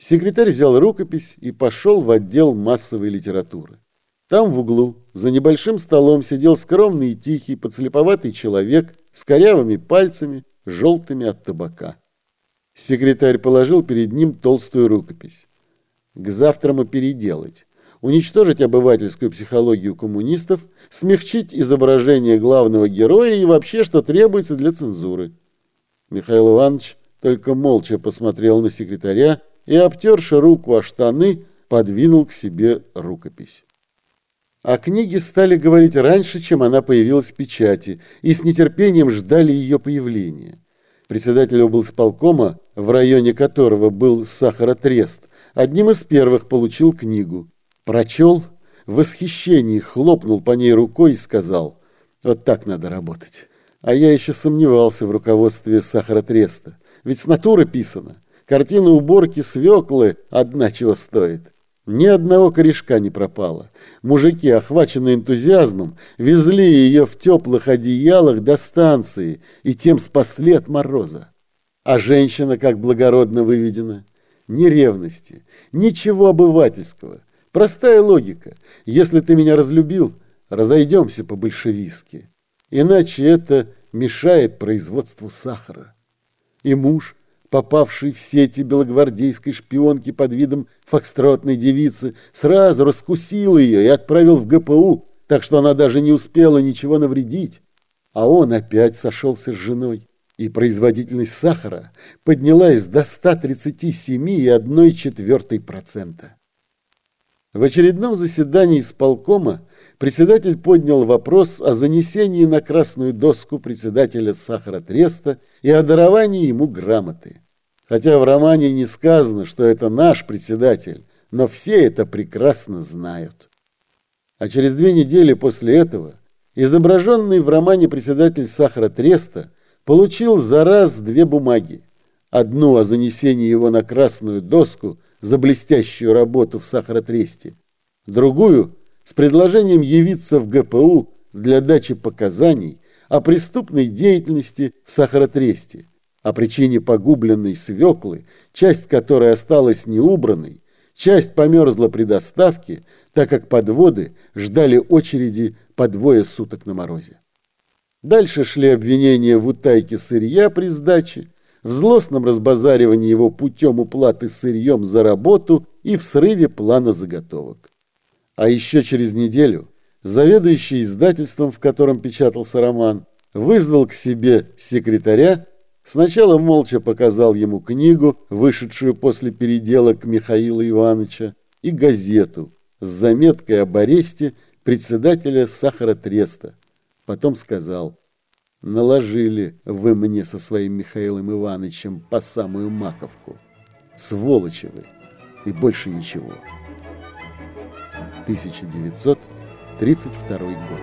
Секретарь взял рукопись и пошел в отдел массовой литературы. Там в углу, за небольшим столом, сидел скромный и тихий, подслеповатый человек с корявыми пальцами, желтыми от табака. Секретарь положил перед ним толстую рукопись. К завтраму переделать, уничтожить обывательскую психологию коммунистов, смягчить изображение главного героя и вообще, что требуется для цензуры. Михаил Иванович только молча посмотрел на секретаря и, обтерши руку о штаны, подвинул к себе рукопись. О книге стали говорить раньше, чем она появилась в печати, и с нетерпением ждали ее появления. Председатель облсполкома, в районе которого был сахаротрест, одним из первых получил книгу. Прочел, в восхищении хлопнул по ней рукой и сказал, «Вот так надо работать». А я еще сомневался в руководстве сахаротреста. Ведь с натуры писано. Картина уборки свеклы одна чего стоит. Ни одного корешка не пропало. Мужики, охваченные энтузиазмом, везли ее в теплых одеялах до станции и тем спасли от мороза. А женщина как благородно выведена. Ни ревности, ничего обывательского. Простая логика. Если ты меня разлюбил, разойдемся по-большевистски. Иначе это мешает производству сахара. И муж, попавший в сети белогвардейской шпионки под видом фокстротной девицы, сразу раскусил ее и отправил в ГПУ, так что она даже не успела ничего навредить. А он опять сошелся с женой, и производительность сахара поднялась до 137,1 В очередном заседании исполкома председатель поднял вопрос о занесении на красную доску председателя сахаротреста и о даровании ему грамоты. Хотя в романе не сказано, что это наш председатель, но все это прекрасно знают. А через две недели после этого изображенный в романе председатель сахаротреста получил за раз две бумаги. Одну о занесении его на красную доску за блестящую работу в сахаротресте, другую с предложением явиться в ГПУ для дачи показаний о преступной деятельности в Сахаротресте, о причине погубленной свеклы, часть которой осталась неубранной, часть померзла при доставке, так как подводы ждали очереди по двое суток на морозе. Дальше шли обвинения в утайке сырья при сдаче, в злостном разбазаривании его путем уплаты сырьем за работу и в срыве плана заготовок. А еще через неделю заведующий издательством, в котором печатался роман, вызвал к себе секретаря, сначала молча показал ему книгу, вышедшую после переделок Михаила Ивановича, и газету с заметкой об аресте председателя сахаротреста. Потом сказал, наложили вы мне со своим Михаилом Ивановичем по самую маковку. Сволочи вы, и больше ничего. 1932 год.